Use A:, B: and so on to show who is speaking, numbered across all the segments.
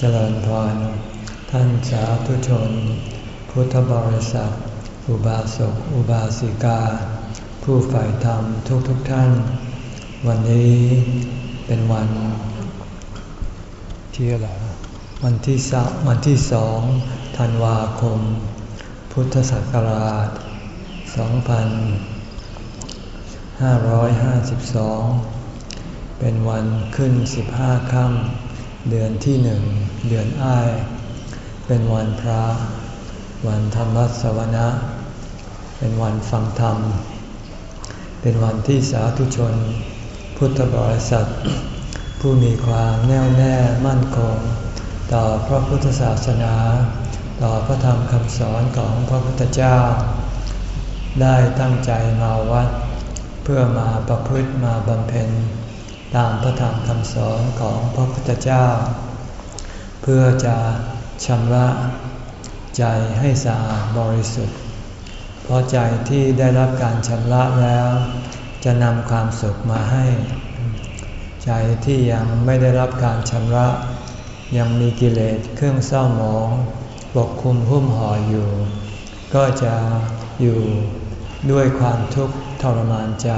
A: เจริญพร ท่านสาธุชน พุทธบริษัท อุบาสก อุบาสิกา ผู้ฝ่ายธรรมทุกทุกท่าน วันนี้เป็นวันที่อะไรวันที่สวันที่สองธันวาคม พุทธศักราช 2552 เป็นวันขึ้น 15 ค่ำ เดือนที่หนึ่งเดือนอ้าย เป็นวันพระ วันธรรมสวนะ เป็นวันฟังธรรม เป็นวันที่สาธุชน พุทธบริษัท ผู้มีความแน่วแน่มั่นคง ต่อพระพุทธศาสนา ต่อพระธรรมคำสอนของพระพุทธเจ้า ได้ตั้งใจมาวัด เพื่อมาประพฤติมาบำเพ็ญ ตามพระธรรมคำสอนของพระพุทธเจ้า เพื่อจะชำระใจให้สะอาดบริสุทธิ์ เพราะใจที่ได้รับการชำระแล้ว จะนำความสุขมาให้ ใจที่ยังไม่ได้รับการชำระ ยังมีกิเลสเครื่องเศร้าหมองปกคลุมหุ้มห่ออยู่ ก็จะอยู่ด้วยความทุกข์ทรมานใจ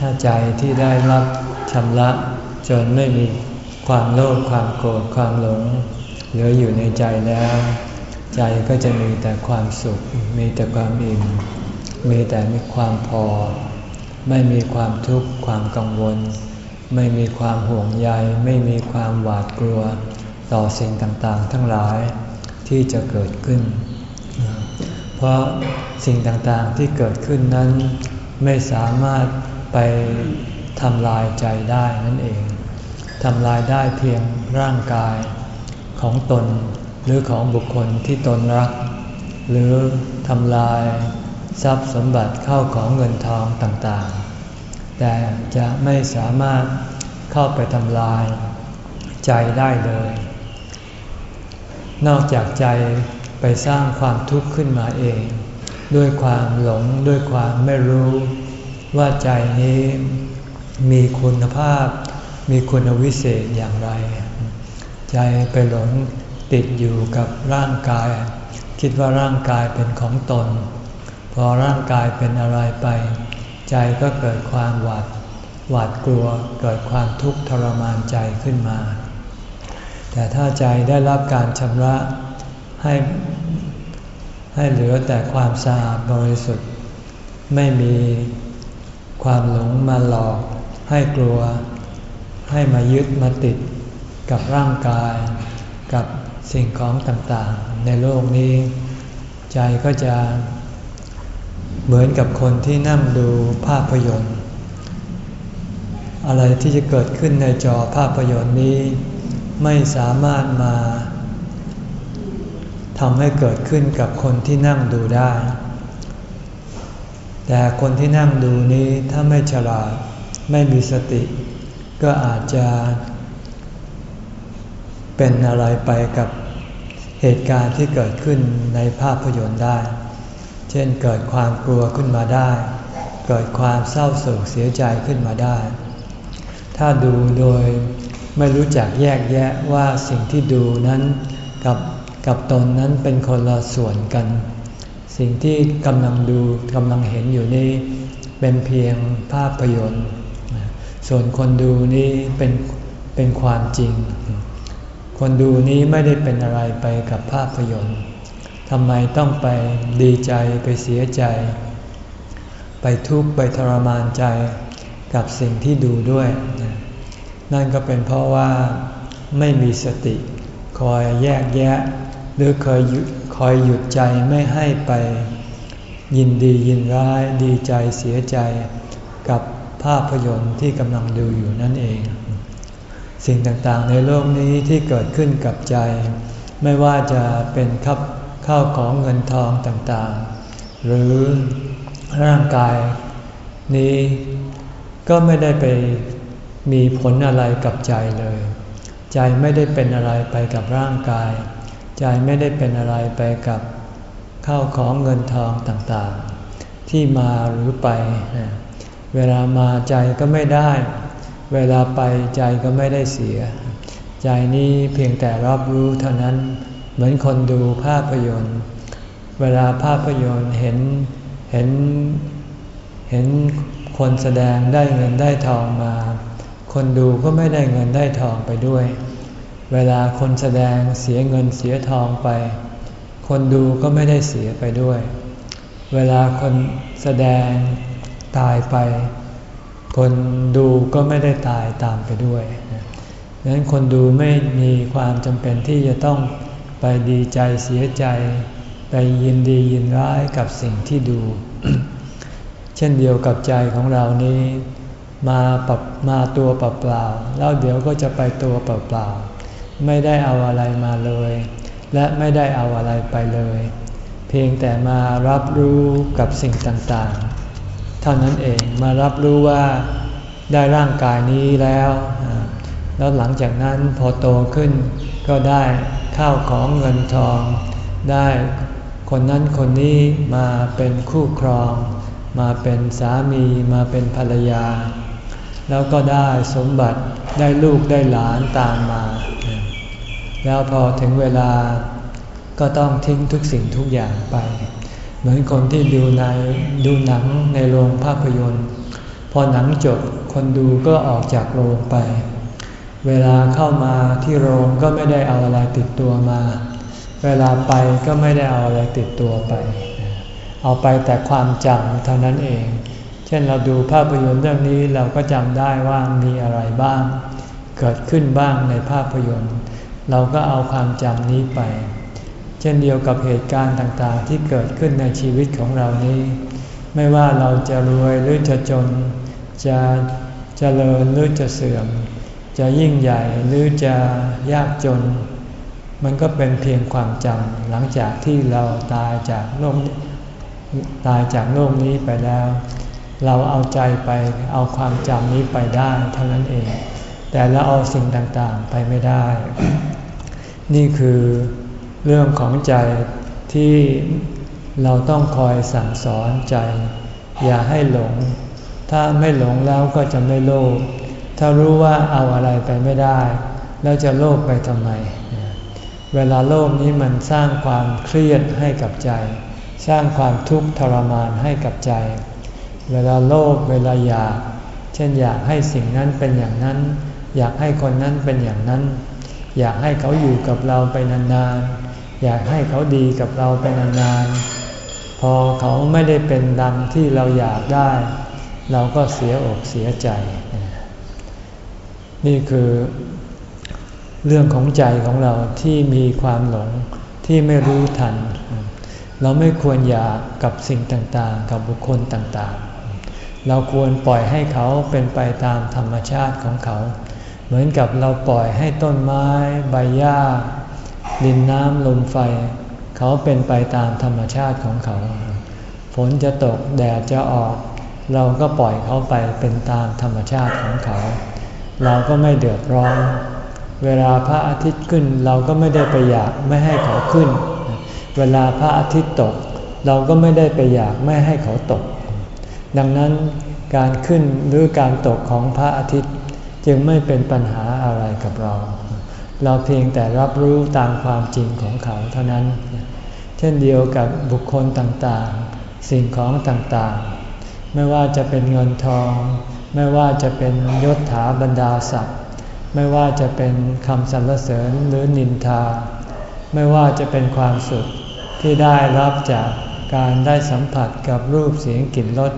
A: ถ้าใจที่ได้รับชำระจนไม่มีความโลภความโกรธความหลงเหลืออยู่ในใจแล้ว ใจก็จะมีแต่ความสุข มีแต่ความอิ่ม มีแต่มีความพอ ไม่มีความทุกข์ความกังวล ไม่มีความห่วงใย ไม่มีความหวาดกลัว ต่อสิ่งต่างๆ ทั้งหลายที่จะเกิดขึ้น เพราะสิ่งต่างๆที่เกิดขึ้นนั้นไม่สามารถ ไปทำลายใจได้นั่นเองทำลายได้เพียงร่างกายของตนหรือของบุคคลที่ตนรัก หรือทำลายทรัพย์สมบัติเข้าของเงินทองต่างๆ แต่จะไม่สามารถเข้าไปทำลายใจได้เลย นอกจากใจไปสร้างความทุกข์ขึ้นมาเอง ด้วยความหลงด้วยความไม่รู้ ว่าใจนี้มีคุณภาพ มีคุณวิเศษอย่างไร ใจไปหลงติดอยู่กับร่างกาย คิดว่าร่างกายเป็นของตน พอร่างกายเป็นอะไรไป ใจก็เกิดความหวาดหวาดกลัวเกิดความทุกข์ทรมานใจขึ้นมา แต่ถ้าใจได้รับการชำระให้ให้เหลือแต่ความสะอาดบริสุทธิ์ ไม่มี ความหลงมาหลอก ให้กลัว ให้มายึดมาติดกับร่างกาย กับสิ่งของต่างๆ ในโลกนี้ ใจก็จะ เหมือนกับคนที่นั่งดูภาพยนตร์ อะไรที่จะเกิดขึ้นในจอภาพยนตร์นี้ ไม่สามารถมาทำให้เกิดขึ้นกับคนที่นั่งดูได้ แต่คนที่นั่งดูนี้ถ้าไม่ฉลาดไม่มีสติ ก็อาจจะเป็นอะไรไปกับเหตุการณ์ที่เกิดขึ้นในภาพยนตร์ได้ เช่นเกิดความกลัวขึ้นมาได้ เกิดความเศร้าโศกเสียใจขึ้นมาได้ ถ้าดูโดยไม่รู้จักแยกแยะว่าสิ่งที่ดูนั้นกับกับตนนั้นเป็นคนละส่วนกัน สิ่งที่กำลังดูกำลังเห็นอยู่นี้ เป็นเพียงภาพยนตร์ ส่วนคนดูนี้เป็นเป็นความจริง คนดูนี้ไม่ได้เป็นอะไรไปกับภาพยนตร์ทำไมต้องไปดีใจไปเสียใจ ไปทุกข์ไปทรมานใจกับสิ่งที่ดูด้วย นั่นก็เป็นเพราะว่าไม่มีสติ คอยแยกแยะ หรือเคย อยหยุดใจไม่ให้ไป ยินดียินร้ายดีใจเสียใจกับภาพยนตร์ที่กำลังดูอยู่นั่นเอง สิ่งต่างๆในโลกนี้ที่เกิดขึ้นกับใจ ไม่ว่าจะเป็นขับข้าวของเงินทองต่างๆ หรือร่างกายนี้ก็ไม่ได้ไปมีผลอะไรกับใจเลย ใจไม่ได้เป็นอะไรไปกับร่างกาย ใจไม่ได้เป็นอะไรไปกับข้าวของเงินทองต่างๆ ที่มาหรือไป เวลามาใจก็ไม่ได้ เวลาไปใจก็ไม่ได้เสีย ใจนี้เพียงแต่รับรู้เท่านั้นเหมือนคนดูภาพยนตร์ เวลาภาพยนตร์เห็นเห็นเห็นคนแสดงได้เงินได้ทองมา คนดูก็ไม่ได้เงินได้ทองไปด้วย เวลาคนแสดงเสียเงินเสียทองไป คนดูก็ไม่ได้เสียไปด้วย เวลาคนแสดงตายไป คนดูก็ไม่ได้ตายตามไปด้วยดังนั้นคนดูไม่มีความจำเป็นที่จะต้องไปดีใจเสียใจ ไปยินดียินร้ายกับสิ่งที่ดู เช่นเดียวกับใจของเรานี้ มาปรับมาตัวเปล่าๆแล้วเดี๋ยวก็จะไปตัวเปล่าๆ ไม่ได้เอาอะไรมาเลย และไม่ได้เอาอะไรไปเลย เพียงแต่มารับรู้กับสิ่งต่างๆ เท่านั้นเองมารับรู้ว่าได้ร่างกายนี้แล้ว แล้วหลังจากนั้นพอโตขึ้นก็ได้ข้าวของเงินทอง ได้คนนั้นคนนี้มาเป็นคู่ครอง มาเป็นสามีมาเป็นภรรยา แล้วก็ได้สมบัติได้ลูกได้หลานตามมา แล้วพอถึงเวลาก็ต้องทิ้งทุกสิ่งทุกอย่างไป เหมือนคนที่ดูในดูหนังในโรงภาพยนตร์ พอหนังจบคนดูก็ออกจากโรงไป เวลาเข้ามาที่โรงก็ไม่ได้เอาอะไรติดตัวมา เวลาไปก็ไม่ได้เอาอะไรติดตัวไป เอาไปแต่ความจำเท่านั้นเอง เช่นเราดูภาพยนตร์เรื่องนี้เราก็จำได้ว่ามีอะไรบ้าง เกิดขึ้นบ้างในภาพยนตร์ เราก็เอาความจำนี้ไป เช่นเดียวกับเหตุการณ์ต่างๆ ที่เกิดขึ้นในชีวิตของเรานี้ ไม่ว่าเราจะรวยหรือจะจน จะจะเจริญหรือจะเสื่อม จะยิ่งใหญ่หรือจะยากจน มันก็เป็นเพียงความจำหลังจากที่เราตายจากโลกตายจากโลกนี้ไปแล้ว เราเอาใจไปเอาความจำนี้ไปได้เท่านั้นเอง แต่เราเอาสิ่งต่างๆไปไม่ได้ นี่คือเรื่องของใจที่เราต้องคอยสั่งสอนใจ อย่าให้หลง ถ้าไม่หลงแล้วก็จะไม่โลภถ้ารู้ว่าเอาอะไรไปไม่ได้ แล้วจะโลภไปทำไม เวลาโลภนี้มันสร้างความเครียดให้กับใจ สร้างความทุกข์ทรมานให้กับใจ เวลาโลภเวลาอยาก เช่นอยากให้สิ่งนั้นเป็นอย่างนั้น อยากให้คนนั้นเป็นอย่างนั้น อยากให้เขาอยู่กับเราไปนานๆ อยากให้เขาดีกับเราไปนานๆ พอเขาไม่ได้เป็นดังที่เราอยากได้ เราก็เสียอกเสียใจ นี่คือเรื่องของใจของเราที่มีความหลงที่ไม่รู้ทัน เราไม่ควรอยากกับสิ่งต่างๆ กับบุคคลต่างๆ เราควรปล่อยให้เขาเป็นไปตามธรรมชาติของเขา เหมือนกับเราปล่อยให้ต้นไม้ใบหญ้า ดินน้ำลมไฟ เขาเป็นไปตามธรรมชาติของเขา ฝนจะตกแดดจะออก เราก็ปล่อยเขาไปเป็นตามธรรมชาติของเขา เราก็ไม่เดือดร้อน เวลาพระอาทิตย์ขึ้นเราก็ไม่ได้ไปอยากไม่ให้เขาขึ้น เวลาพระอาทิตย์ตก เราก็ไม่ได้ไปอยากไม่ให้เขาตก ดังนั้นการขึ้นหรือการตกของพระอาทิตย์ จึงไม่เป็นปัญหาอะไรกับเรา เราเพียงแต่รับรู้ตามความจริงของเขาเท่านั้น เช่นเดียวกับบุคคลต่างๆ สิ่งของต่างๆ ไม่ว่าจะเป็นเงินทอง ไม่ว่าจะเป็นยศถาบรรดาศักดิ์ไม่ว่าจะเป็นคำสรรเสริญหรือนินทา ไม่ว่าจะเป็นความสุขที่ได้รับจากการได้สัมผัสกับรูปเสียงกลิ่นรส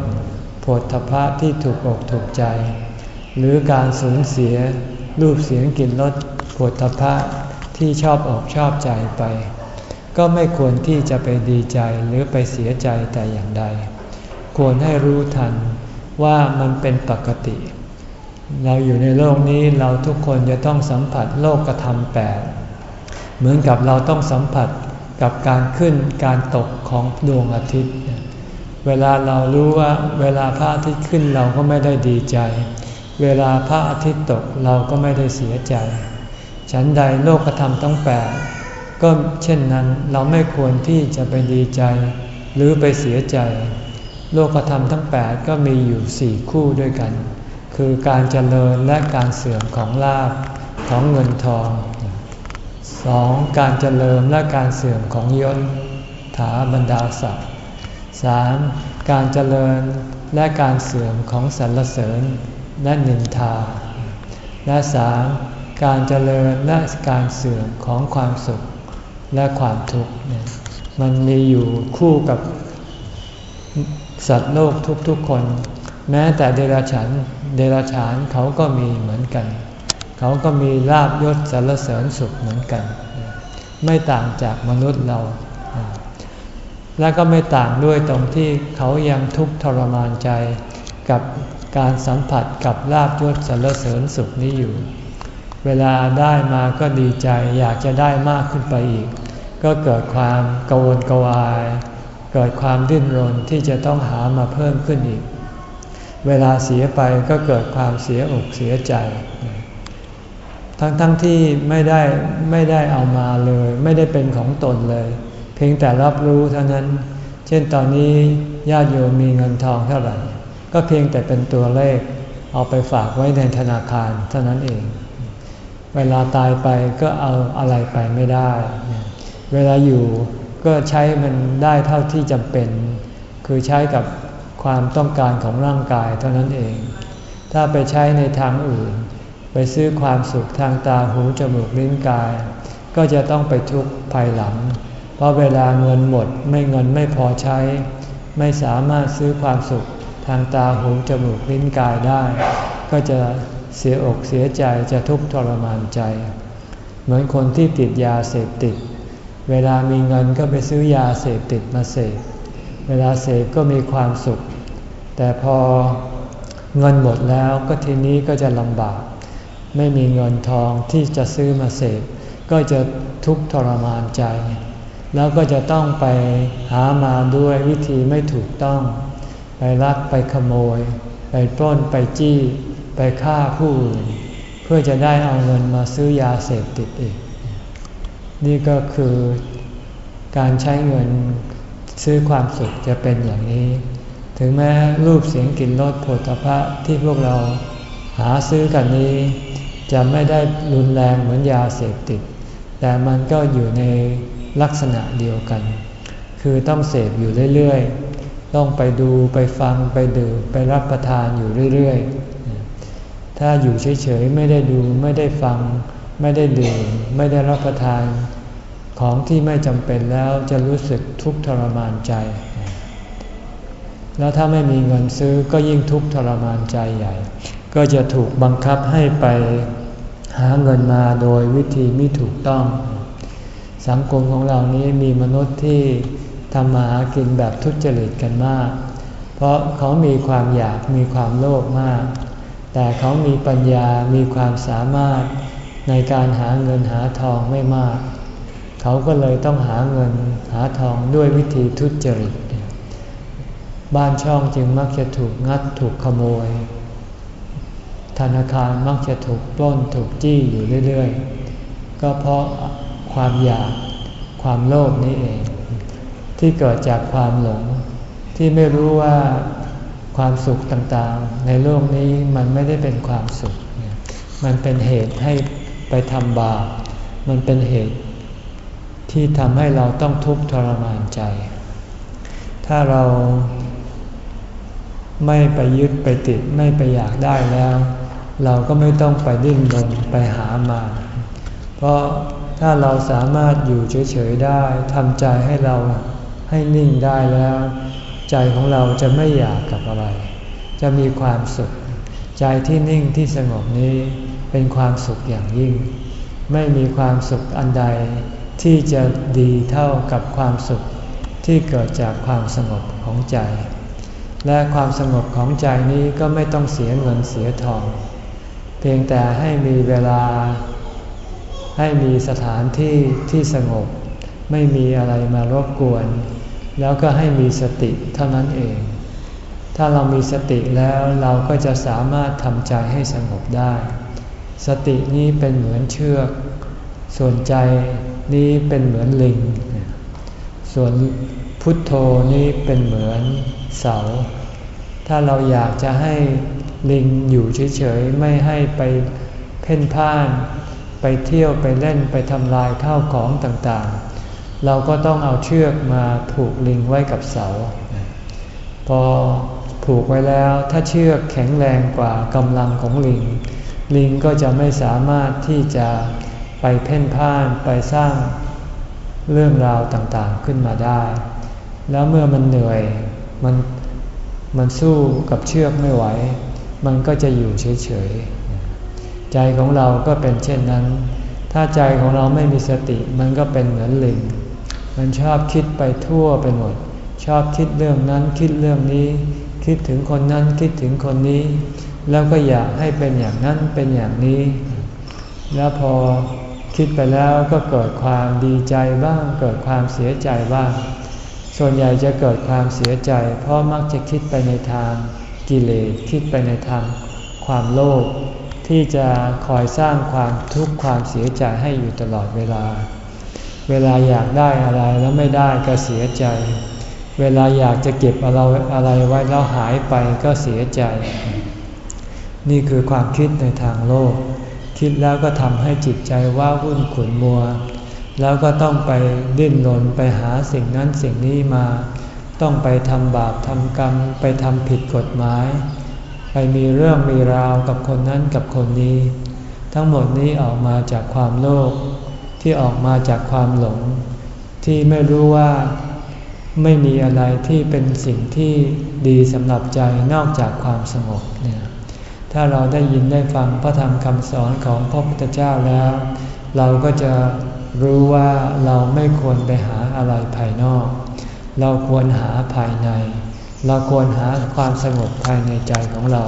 A: ผลทพะที่ถูกอกถูกใจ หรือการสูญเสียรูปเสียงกลิ่นรสผลทพะที่ชอบอกชอบใจไป ก็ไม่ควรที่จะไปดีใจหรือไปเสียใจแต่อย่างใด ควรให้รู้ทันว่ามันเป็นปกติ เราอยู่ในโลกนี้เราทุกคนจะต้องสัมผัสโลกกระทำแปดเหมือนกับเราต้องสัมผัสกับการขึ้นการตกของดวงอาทิตย์ เวลาเรารู้ว่าเวลาพระอาทิตย์ขึ้นเราก็ไม่ได้ดีใจ เวลาพระอาทิตย์ตกเราก็ไม่ได้เสียใจ ฉันใดโลกกระทำต้องแปดก็เช่นนั้นเราไม่ควรที่จะไปดีใจ หรือไปเสียใจ โลกธรรมทั้ง8ก็มีอยู่สี่คู่ด้วยกัน คือการเจริญและการเสื่อมของลาภของเงินทองสองการเจริญและการเสื่อมของยศถาบรรดาศักดิ์สามการเจริญและการเสื่อมของสรรเสริญ และนินทา และสามการเจริญและการเสื่อมของความสุขและความทุกข์มันมีอยู่คู่กับสัตว์โลกทุกๆคน แม้แต่เดรัจฉานเดรัจฉานเขาก็มีเหมือนกัน เขาก็มีลาบยศสรรเสริญสุขเหมือนกัน ไม่ต่างจากมนุษย์เรา และก็ไม่ต่างด้วยตรงที่เขายังทุกข์ทรมานใจกับ การสัมผัสกับลาบยศสรรเสริญสุขนี้อยู่ เวลาได้มาก็ดีใจอยากจะได้มากขึ้นไปอีก ก็เกิดความกังวลกวาย เกิดความดิ้นรนที่จะต้องหามาเพิ่มขึ้นอีก เวลาเสียไปก็เกิดความเสียอกเสียใจ ทั้งๆทที่ไม่ได้ไม่ได้เอามาเลย ไม่ได้เป็นของตนเลย เพียงแต่รับรู้เท่านั้น เช่นตอนนี้ญาติโยมมีเงินทองเท่าไหร่ ก็เพียงแต่เป็นตัวเลขเอาไปฝากไว้ในธนาคารเท่านั้นเอง เวลาตายไปก็เอาอะไรไปไม่ได้ เวลาอยู่ก็ใช้มันได้เท่าที่จำเป็น คือใช้กับความต้องการของร่างกายเท่านั้นเอง ถ้าไปใช้ในทางอื่น ไปซื้อความสุขทางตาหูจมูกลิ้นกาย ก็จะต้องไปทุกข์ภายหลัง เพราะเวลาเงินหมดไม่เงินไม่พอใช้ ไม่สามารถซื้อความสุข ทางตาหูจมูกลิ้นกายได้ ก็จะเสียอกเสียใจจะทุกข์ทรมานใจ เหมือนคนที่ติดยาเสพติด เวลามีเงินก็ไปซื้อยาเสพติดมาเสพเวลาเสพก็มีความสุข แต่พอเงินหมดแล้วก็ทีนี้ก็จะลำบาก ไม่มีเงินทองที่จะซื้อมาเสพก็จะทุกข์ทรมานใจ แล้วก็จะต้องไปหามาด้วยวิธีไม่ถูกต้อง ไปลักไปขโมย ไปปล้นไปจี้ ไปฆ่าผู้อื่น เพื่อจะได้เอาเงินมาซื้อยาเสพติดอีก นี่ก็คือการใช้เงินซื้อความสุขจะเป็นอย่างนี้ ถึงแม้รูปเสียงกลิ่นรสผลิภัณฑ์ที่พวกเราหาซื้อกันนี้ จะไม่ได้รุนแรงเหมือนยาเสพติด แต่มันก็อยู่ในลักษณะเดียวกัน คือต้องเสพอยู่เรื่อย ต้องไปดูไปฟังไปดื่มไปรับประทานอยู่เรื่อยๆ ถ้าอยู่เฉยๆไม่ได้ดูไม่ได้ฟัง ไม่ได้ดื่มไม่ได้รับประทาน ของที่ไม่จำเป็นแล้วจะรู้สึกทุกข์ทรมานใจ แล้วถ้าไม่มีเงินซื้อก็ยิ่งทุกข์ทรมานใจใหญ่ ก็จะถูกบังคับให้ไปหาเงินมาโดยวิธีไม่ถูกต้อง สังคมของเรานี้มีมนุษย์ที่ ทำมาหากินแบบทุจริตกันมาก เพราะเขามีความอยากมีความโลภมาก แต่เขามีปัญญามีความสามารถในการหาเงินหาทองไม่มาก เขาก็เลยต้องหาเงินหาทองด้วยวิธีทุจริต บ้านช่องจึงมักจะถูกงัดถูกขโมย ธนาคารมักจะถูกปล้นถูกจี้อยู่เรื่อยๆ ก็เพราะความอยากความโลภนี้เอง ที่เกิดจากความหลง ที่ไม่รู้ว่าความสุขต่างๆ ในโลกนี้มันไม่ได้เป็นความสุข มันเป็นเหตุให้ไปทำบาป มันเป็นเหตุที่ทำให้เราต้องทุกข์ทรมานใจ ถ้าเราไม่ไปยึดไปติดไม่ไปอยากได้แล้ว เราก็ไม่ต้องไปดิ้นรนไปหามา เพราะถ้าเราสามารถอยู่เฉยๆได้ทำใจให้เรา ให้นิ่งได้แล้ว ใจของเราจะไม่อยากกับอะไร จะมีความสุข ใจที่นิ่งที่สงบนี้เป็นความสุขอย่างยิ่ง ไม่มีความสุขอันใดที่จะดีเท่ากับความสุขที่เกิดจากความสงบของใจ และความสงบของใจนี้ก็ไม่ต้องเสียเงินเสียทอง เพียงแต่ให้มีเวลา ให้มีสถานที่ที่สงบ ไม่มีอะไรมารบกวน แล้วก็ให้มีสติเท่านั้นเอง ถ้าเรามีสติแล้วเราก็จะสามารถทำใจให้สงบได้ สตินี้เป็นเหมือนเชือก ส่วนใจนี้เป็นเหมือนลิง ส่วนพุทโธนี้เป็นเหมือนเสา ถ้าเราอยากจะให้ลิงอยู่เฉยๆ ไม่ให้ไปเพ่นพ่าน ไปเที่ยวไปเล่นไปทำลายข้าวของต่างๆ เราก็ต้องเอาเชือกมาผูกลิงไว้กับเสา พอผูกไว้แล้วถ้าเชือกแข็งแรงกว่ากำลังของลิง ลิงก็จะไม่สามารถที่จะไปเพ่นพ่านไปสร้างเรื่องราวต่างๆขึ้นมาได้ แล้วเมื่อมันเหนื่อยมันมันสู้กับเชือกไม่ไหว มันก็จะอยู่เฉยๆ ใจของเราก็เป็นเช่นนั้น ถ้าใจของเราไม่มีสติมันก็เป็นเหมือนลิง มันชอบคิดไปทั่วไปหมด ชอบคิดเรื่องนั้นคิดเรื่องนี้ คิดถึงคนนั้นคิดถึงคนนี้ แล้วก็อยากให้เป็นอย่างนั้นเป็นอย่างนี้ แล้วพอคิดไปแล้วก็เกิดความดีใจบ้าง เกิดความเสียใจบ้าง ส่วนใหญ่จะเกิดความเสียใจ เพราะมักจะคิดไปในทางกิเลสคิดไปในทางความโลภที่จะคอยสร้างความทุกข์ความเสียใจให้อยู่ตลอดเวลา เวลาอยากได้อะไรแล้วไม่ได้ก็เสียใจ เวลาอยากจะเก็บอะไรอะไรไว้แล้วหายไปก็เสียใจ นี่คือความคิดในทางโลก คิดแล้วก็ทำให้จิตใจว้าวุ่นขุนมัว แล้วก็ต้องไปดิ้นรนไปหาสิ่งนั้นสิ่งนี้มา ต้องไปทำบาปทำกรรม ไปทำผิดกฎหมาย ไปมีเรื่องมีราวกับคนนั้นกับคนนี้ ทั้งหมดนี้ออกมาจากความโลภ ที่ออกมาจากความหลง ที่ไม่รู้ว่าไม่มีอะไรที่เป็นสิ่งที่ดีสำหรับใจนอกจากความสงบเนี่ยถ้าเราได้ยินได้ฟังพระธรรมคำสอนของพระพุทธเจ้าแล้ว เราก็จะรู้ว่าเราไม่ควรไปหาอะไรภายนอก เราควรหาภายใน เราควรหาความสงบภายในใจของเรา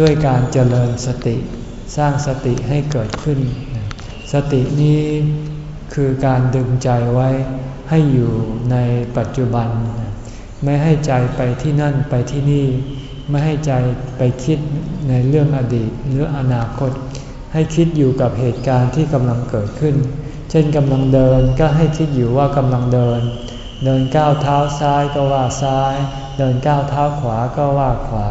A: ด้วยการเจริญสติ สร้างสติให้เกิดขึ้น สตินี้คือการดึงใจไว้ให้อยู่ในปัจจุบัน ไม่ให้ใจไปที่นั่นไปที่นี่ ไม่ให้ใจไปคิดในเรื่องอดีตหรืออนาคต ให้คิดอยู่กับเหตุการณ์ที่กำลังเกิดขึ้น เช่นกำลังเดินก็ให้คิดอยู่ว่ากำลังเดิน เดินก้าวเท้าซ้ายก็ว่าซ้าย เดินก้าวเท้าขวาก็ว่าขวา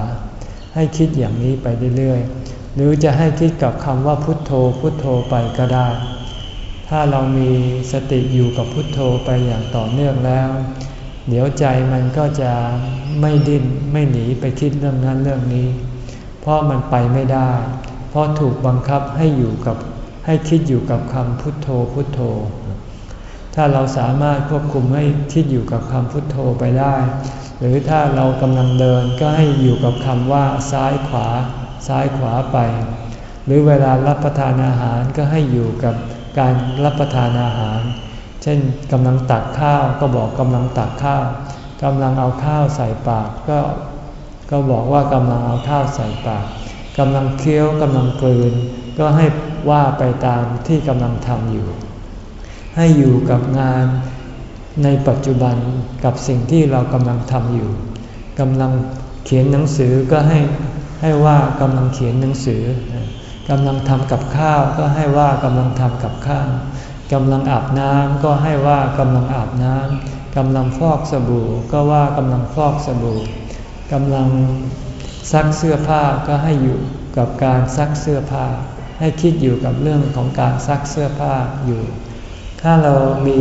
A: ให้คิดอย่างนี้ไปเรื่อยๆ หรือจะให้คิดกับคำว่าพุทโธพุทโธไปก็ได้ ถ้าเรามีสติอยู่กับพุทโธไปอย่างต่อเนื่องแล้ว เดี๋ยวใจมันก็จะไม่ดิ้นไม่หนีไปคิดเรื่องนั้นเรื่องนี้ เพราะมันไปไม่ได้ เพราะถูกบังคับให้อยู่กับให้คิดอยู่กับคำพุทโธพุทโธ ถ้าเราสามารถควบคุมให้คิดอยู่กับคำพุทโธไปได้ หรือถ้าเรากำลังเดินก็ให้อยู่กับคำว่าซ้ายขวา ซ้ายขวาไป หรือเวลารับประทานอาหารก็ให้อยู่กับการรับประทานอาหาร เช่นกำลังตักข้าวก็บอกกำลังตักข้าวกำลังเอาข้าวใส่ปากก็ก็บอกว่ากำลังเอาข้าวใส่ปากกำลังเคี้ยวกำลังกลืน ก็ให้ว่าไปตามที่กำลังทำอยู่ ให้อยู่กับงานในปัจจุบันกับสิ่งที่เรากำลังทำอยู่กำลังเขียนหนังสือก็ให้ ให้ว่ากำลังเขียนหนังสือกำลังทำกับข้าวก็ให้ว่ากำลังทำกับข้าวกำลังอาบน้ำก็ให้ว่ากำลังอาบน้ำกำลังฟอกสบู่ ก็ว่ากำลังฟอกสบู่กำลังซักเสื้อผ้าก็ให้อยู่กับการซักเสื้อผ้า ให้คิดอยู่กับเรื่องของการซักเสื้อผ้าอยู่ ถ้าเรามี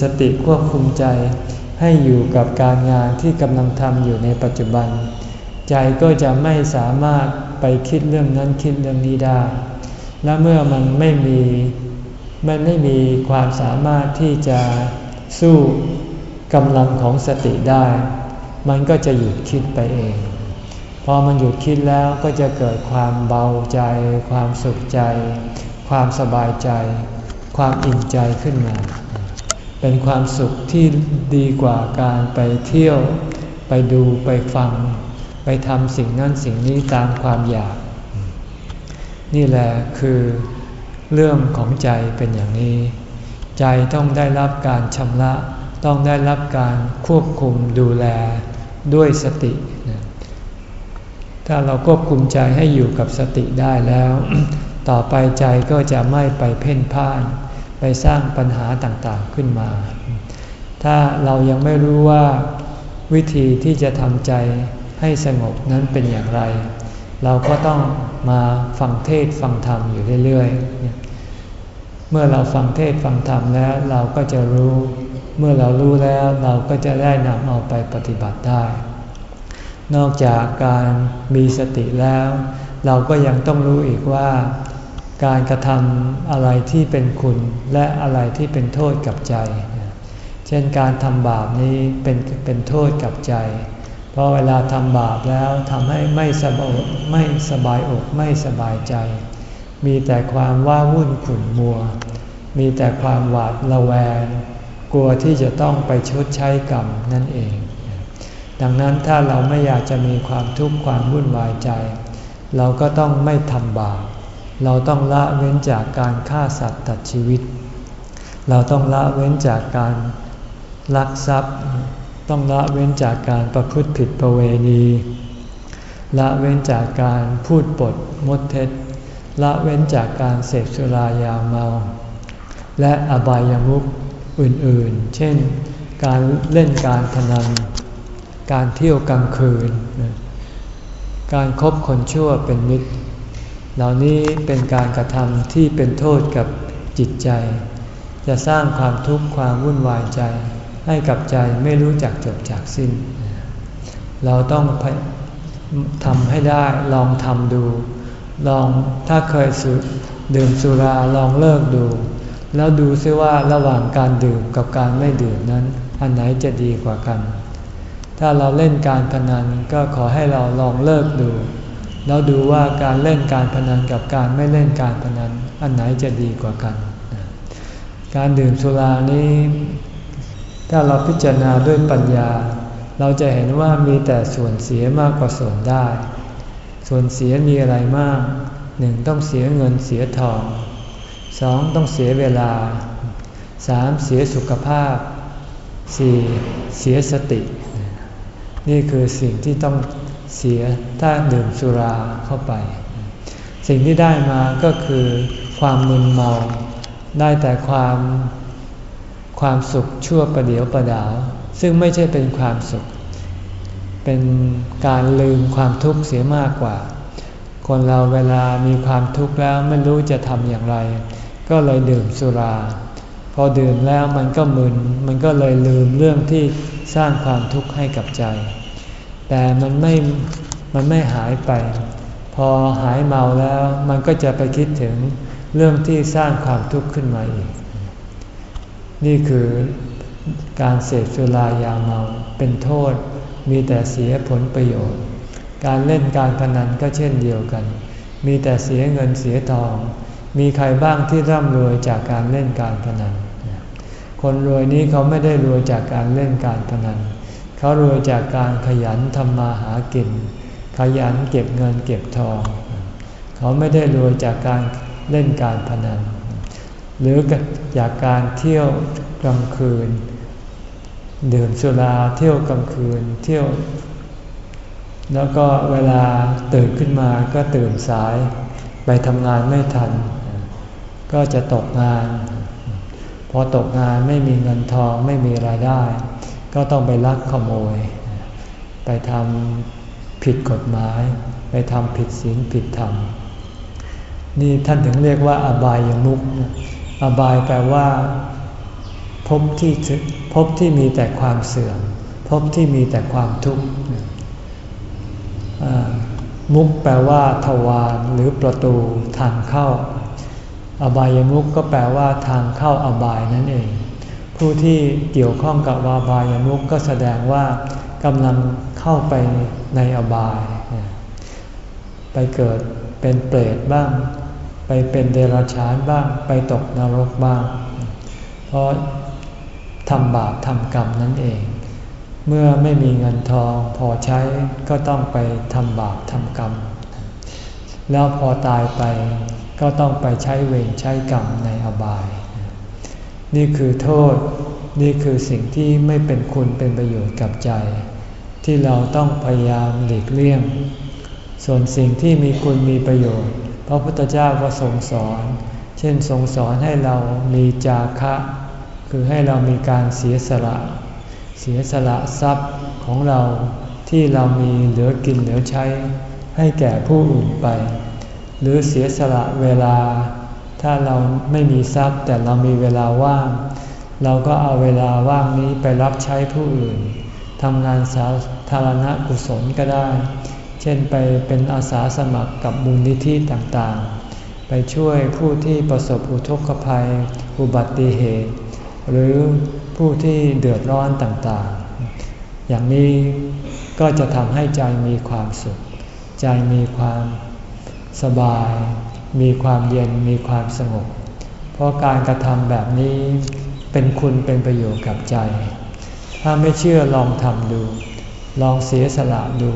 A: สติควบคุมใจ ให้อยู่กับการงานที่กำลังทำอยู่ในปัจจุบัน ใจก็จะไม่สามารถไปคิดเรื่องนั้นคิดเรื่องนี้ได้ และเมื่อมันไม่มีมันไม่มีความสามารถที่จะสู้กำลังของสติได้ มันก็จะหยุดคิดไปเอง พอมันหยุดคิดแล้วก็จะเกิดความเบาใจ ความสุขใจ ความสบายใจ ความอิ่มใจขึ้นมา เป็นความสุขที่ดีกว่าการไปเที่ยว ไปดูไปฟัง ไปทำสิ่งนั้นสิ่งนี้ตามความอยาก นี่แหละคือเรื่องของใจเป็นอย่างนี้ ใจต้องได้รับการชำระต้องได้รับการควบคุมดูแลด้วยสติ ถ้าเราควบคุมใจให้อยู่กับสติได้แล้ว ต่อไปใจก็จะไม่ไปเพ่นพ่าน ไปสร้างปัญหาต่างๆขึ้นมา ถ้าเรายังไม่รู้ว่าวิธีที่จะทำใจ ให้สงบนั้นเป็นอย่างไร เราก็ต้องมาฟังเทศฟังธรรมอยู่เรื่อยๆ เมื่อเราฟังเทศฟังธรรมแล้วเราก็จะรู้ เมื่อเรารู้แล้วเราก็จะได้นำเอาไปปฏิบัติได้ นอกจากการมีสติแล้ว เราก็ยังต้องรู้อีกว่าการกระทำอะไรที่เป็นคุณและอะไรที่เป็นโทษกับใจ เช่นการทำบาปนี้เป็นเป็นโทษกับใจ เพราะเวลาทำบาปแล้วทำให้ไม่สบายไม่สบายอกไม่สบายใจ มีแต่ความว้าวุ่นขุ่นมัว มีแต่ความหวาดระแวง กลัวที่จะต้องไปชดใช้กรรมนั่นเอง ดังนั้นถ้าเราไม่อยากจะมีความทุกข์ความวุ่นวายใจ เราก็ต้องไม่ทำบาปเราต้องละเว้นจากการฆ่าสัตว์ตัดชีวิต เราต้องละเว้นจากการลักทรัพย์ ต้องละเว้นจากการประพฤติผิดประเวณี ละเว้นจากการพูดปดมดเท็จ ละเว้นจากการเสพสุรายาเมา และอบายามุขอื่นๆ เช่น การเล่นการพนัน การเที่ยวกลางคืน การครบคนชั่วเป็นมิตร เหล่านี้เป็นการกระทำที่เป็นโทษกับจิตใจ จะสร้างความทุกข์ความวุ่นวายใจ ให้กับใจไม่รู้จักจบจากสิ้น เราต้องทำให้ได้ลองทำดู ลองถ้าเคยสุดื่มสุราลองเลิกดู แล้วดูซิว่าระหว่างการดื่มกับการไม่ดื่มนั้น อันไหนจะดีกว่ากัน ถ้าเราเล่นการพนันก็ขอให้เราลองเลิกดู แล้วดูว่าการเล่นการพนันกับการไม่เล่นการพนันอันไหนจะดีกว่ากัน การดื่มสุรานี้ ถ้าเราพิจารณาด้วยปัญญา เราจะเห็นว่ามีแต่ส่วนเสียมากกว่าส่วนได้ ส่วนเสียมีอะไรมากหนึ่งต้องเสียเงินเสียทองสองต้องเสียเวลาสามเสียสุขภาพสี่เสียสติ นี่คือสิ่งที่ต้องเสียถ้าดื่มสุราเข้าไป สิ่งที่ได้มาก็คือความมึนเมา ได้แต่ความ ความสุขชั่วประเดียวประดาว ซึ่งไม่ใช่เป็นความสุข เป็นการลืมความทุกข์เสียมากกว่า คนเราเวลามีความทุกข์แล้วไม่รู้จะทำอย่างไร ก็เลยดื่มสุรา พอดื่มแล้วมันก็มึน มันก็เลยลืมเรื่องที่สร้างความทุกข์ให้กับใจ แต่มันไม่ มันไม่หายไป พอหายเมาแล้วมันก็จะไปคิดถึงเรื่องที่สร้างความทุกข์ขึ้นมาอีก นี่คือการเสพสุรายาเมาเป็นโทษมีแต่เสียผลประโยชน์ การเล่นการพนันก็เช่นเดียวกัน มีแต่เสียเงินเสียทอง มีใครบ้างที่ร่ำรวยจากการเล่นการพนัน คนรวยนี้เขาไม่ได้รวยจากการเล่นการพนัน เขารวยจากการขยันทำมาหากิน ขยันเก็บเงินเก็บทอง เขาไม่ได้รวยจากการเล่นการพนัน หรือจากการเที่ยวกลางคืน ดื่มสุราเที่ยวกลางคืนเที่ยว แล้วก็เวลาตื่นขึ้นมาก็ตื่นสายไปทำงานไม่ทัน ก็จะตกงาน พอตกงานไม่มีเงินทองไม่มีรายได้ ก็ต้องไปลักขโมย ไปทำผิดกฎหมาย ไปทำผิดศีลผิดธรรมนี่ท่านถึงเรียกว่าอบายมุก อบายแปลว่าพบที่พบที่มีแต่ความเสื่อม พบที่มีแต่ความทุกข์มุกแปลว่า ทวารหรือประตูทางเข้า อบายมุกก็แปลว่าทางเข้าอบายนั่นเอง ผู้ที่เกี่ยวข้องกับอบายมุกก็แสดงว่ากำลังเข้าไปในอบาย ไปเกิดเป็นเปรตบ้าง ไปเป็นเดรัจฉานบ้างไปตกนรกบ้าง เพราะทำบาปทำกรรมนั่นเอง เมื่อไม่มีเงินทองพอใช้ก็ต้องไปทำบาปทำกรรม แล้วพอตายไปก็ต้องไปใช้เวรใช้กรรมในอบาย นี่คือโทษนี่คือสิ่งที่ไม่เป็นคุณเป็นประโยชน์กับใจ ที่เราต้องพยายามหลีกเลี่ยง ส่วนสิ่งที่มีคุณมีประโยชน์ พระพุทธเจ้าก็ทรงสอน เช่นทรงสอนให้เรามีจาคะ คือให้เรามีการเสียสละ เสียสละทรัพย์ของเราที่เรามีเหลือกินเหลือใช้ ให้แก่ผู้อื่นไป หรือเสียสละเวลา ถ้าเราไม่มีทรัพย์แต่เรามีเวลาว่าง เราก็เอาเวลาว่างนี้ไปรับใช้ผู้อื่นทำงานสาธารณกุศลก็ได้ เช่นไปเป็นอาสาสมัครกับมูลนิธิต่างๆ ไปช่วยผู้ที่ประสบอุทกภัย อุบัติเหตุ หรือผู้ที่เดือดร้อนต่างๆ อย่างนี้ก็จะทำให้ใจมีความสุข ใจมีความสบาย มีความเย็นมีความสงบ เพราะการกระทำแบบนี้เป็นคุณเป็นประโยชน์กับใจ ถ้าไม่เชื่อลองทำดู ลองเสียสละดู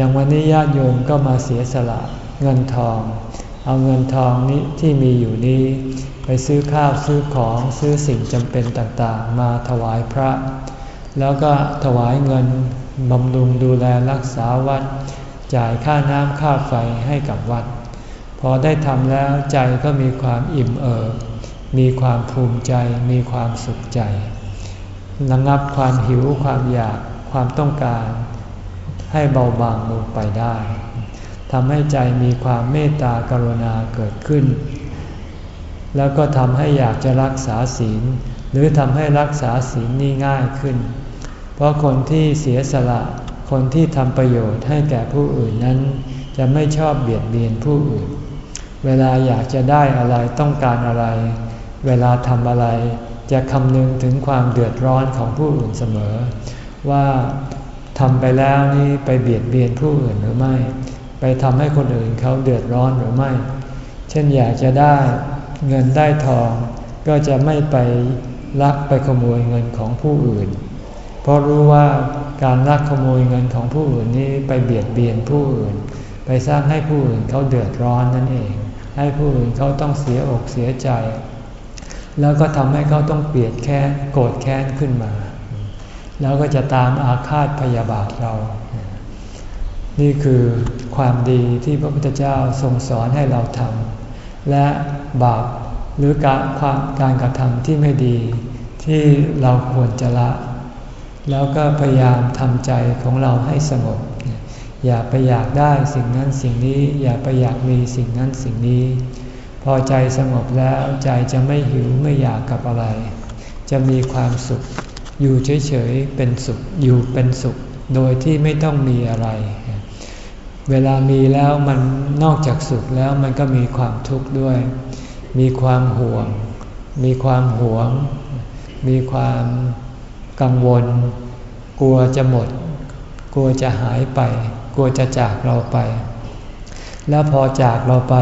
A: อย่างวันนี้ญาติโยมก็มาเสียสละเงินทอง เอาเงินทองนี้ที่มีอยู่นี้ ไปซื้อข้าวซื้อของซื้อสิ่งจำเป็นต่างๆ มาถวายพระ แล้วก็ถวายเงินบำรุงดูแลรักษาวัด จ่ายค่าน้ำค่าไฟให้กับวัด พอได้ทำแล้วใจก็มีความอิ่มเอิบมีความภูมิใจมีความสุขใจระงับความหิวความอยากความต้องการ ให้เบาบางลงไปได้ทำให้ใจมีความเมตตากรุณาเกิดขึ้น แล้วก็ทำให้อยากจะรักษาศีล หรือทำให้รักษาศีลนี่ง่ายขึ้น เพราะคนที่เสียสละคนที่ทำประโยชน์ให้แก่ผู้อื่นนั้น จะไม่ชอบเบียดเบียนผู้อื่น เวลาอยากจะได้อะไรต้องการอะไร เวลาทำอะไรจะคำนึงถึงความเดือดร้อนของผู้อื่นเสมอ ว่า ทำไปแล้วนี่ไปเบียดเบียนผู้อื่นหรือไม่ ไปทำให้คนอื่นเขาเดือดร้อนหรือไม่ เช่นอยากจะได้เงินได้ทอง ก็จะไม่ไปลักไปขโมยเงินของผู้อื่น เพราะรู้ว่าการลักขโมยเงินของผู้อื่นนี้ไปเบียดเบียนผู้อื่น ไปสร้างให้ผู้อื่นเขาเดือดร้อนนั่นเอง ให้ผู้อื่นเขาต้องเสียอกเสียใจ แล้วก็ทำให้เขาต้องเปลียนแค้นโกรธแค้นขึ้นมา แล้วก็จะตามอาฆาตพยาบาทเรา นี่คือความดีที่พระพุทธเจ้าทรงสอนให้เราทำและบาปหรือการความการกระทำที่ไม่ดีที่เราควรจะละ แล้วก็พยายามทำใจของเราให้สงบ อย่าไปอยากได้สิ่งนั้นสิ่งนี้ อย่าไปอยากมีสิ่งนั้นสิ่งนี้ พอใจสงบแล้วใจจะไม่หิวไม่อยากกับอะไร จะมีความสุข อยู่เฉยๆเป็นสุขอยู่เป็นสุข โดยที่ไม่ต้องมีอะไร เวลามีแล้วมันนอกจากสุขแล้วมันก็มีความทุกข์ด้วย มีความห่วง มีความหวง มีความกังวล กลัวจะหมด กลัวจะหายไป กลัวจะจากเราไป แล้วพอจากเราไป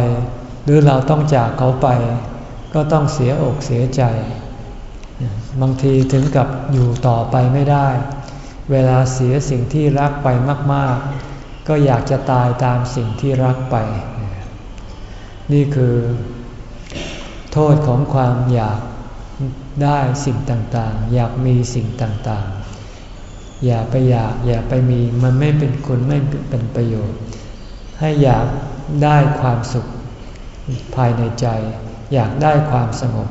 A: หรือเราต้องจากเขาไป ก็ต้องเสียอกเสียใจ บางทีถึงกับอยู่ต่อไปไม่ได้ เวลาเสียสิ่งที่รักไปมาก ๆ ก็อยากจะตายตามสิ่งที่รักไป นี่คือ โทษของความอยากได้สิ่งต่างๆ อยากมีสิ่งต่างๆ อย่าไปอยากอย่าไปมีมันไม่เป็นคุณไม่เป็นประโยชน์ ให้อยากได้ความสุขภายในใจ อยากได้ความสงบ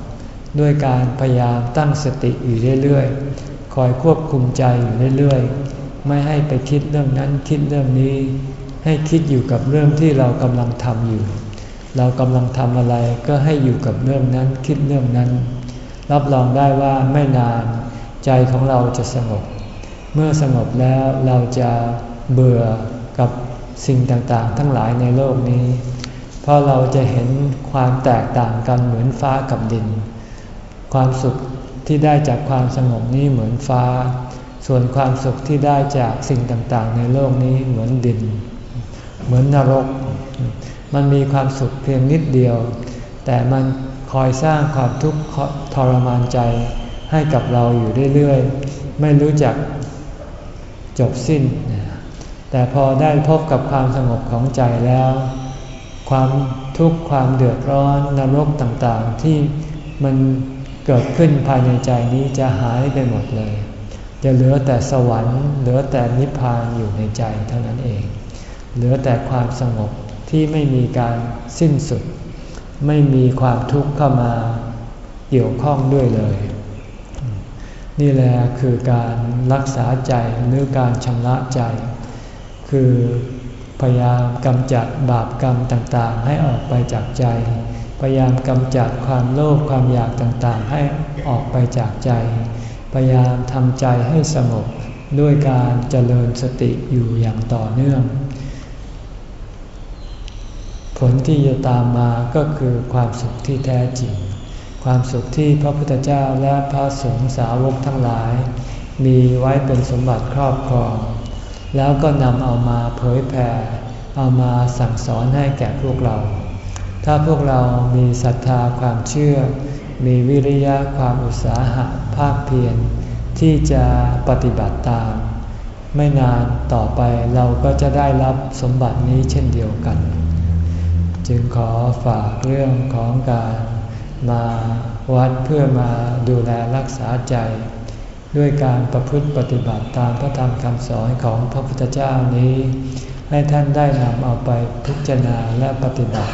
A: ด้วยการพยายามตั้งสติอยู่เรื่อยๆ คอยควบคุมใจอยู่เรื่อยๆ ไม่ให้ไปคิดเรื่องนั้นคิดเรื่องนี้ ให้คิดอยู่กับเรื่องที่เรากำลังทำอยู่ เรากำลังทำอะไรก็ให้อยู่กับเรื่องนั้นคิดเรื่องนั้น รับรองได้ว่าไม่นานใจของเราจะสงบ เมื่อสงบแล้วเราจะเบื่อกับสิ่งต่างๆ ทั้งหลายในโลกนี้ เพราะเราจะเห็นความแตกต่างกันเหมือนฟ้ากับดิน ความสุขที่ได้จากความสงบนี้เหมือนฟ้า ส่วนความสุขที่ได้จากสิ่งต่างๆ ในโลกนี้เหมือนดิน เหมือนนรก มันมีความสุขเพียงนิดเดียว แต่มันคอยสร้างความทุกข์ทรมานใจให้กับเราอยู่เรื่อยๆ ไม่รู้จักจบสิ้น แต่พอได้พบกับความสงบของใจแล้ว ความทุกข์ความเดือดร้อนนรกต่างๆ ที่มัน เกิดขึ้นภายในใจนี้จะหายไปหมดเลย จะเหลือแต่สวรรค์ เหลือแต่นิพพานอยู่ในใจเท่านั้นเอง เหลือแต่ความสงบที่ไม่มีการสิ้นสุด ไม่มีความทุกข์เข้ามาเกี่ยวข้องด้วยเลย นี่แหละคือการรักษาใจหรือการชำระใจ คือพยายามกำจัดบาปกรรมต่างๆ ให้ออกไปจากใจ พยายามกำจัดความโลภความอยากต่างๆ ให้ออกไปจากใจ พยายามทำใจให้สงบด้วยการเจริญสติอยู่อย่างต่อเนื่อง ผลที่จะตามมาก็คือความสุขที่แท้จริง ความสุขที่พระพุทธเจ้าและพระสงฆ์สาวกทั้งหลาย มีไว้เป็นสมบัติครอบครอง แล้วก็นำเอามาเผยแผ่เอามาสั่งสอนให้แก่พวกเรา ถ้าพวกเรามีศรัทธาความเชื่อ มีวิริยะความอุตสาหะภาคเพียรที่จะปฏิบัติตาม ไม่นานต่อไปเราก็จะได้รับสมบัตินี้เช่นเดียวกัน จึงขอฝากเรื่องของการมาวัดเพื่อมาดูแลรักษาใจ ด้วยการประพฤติปฏิบัติตามพระธรรมคำสอนของพระพุทธเจ้านี้ ให้ท่านได้นำเอาไปพิจารณาและปฏิบัติ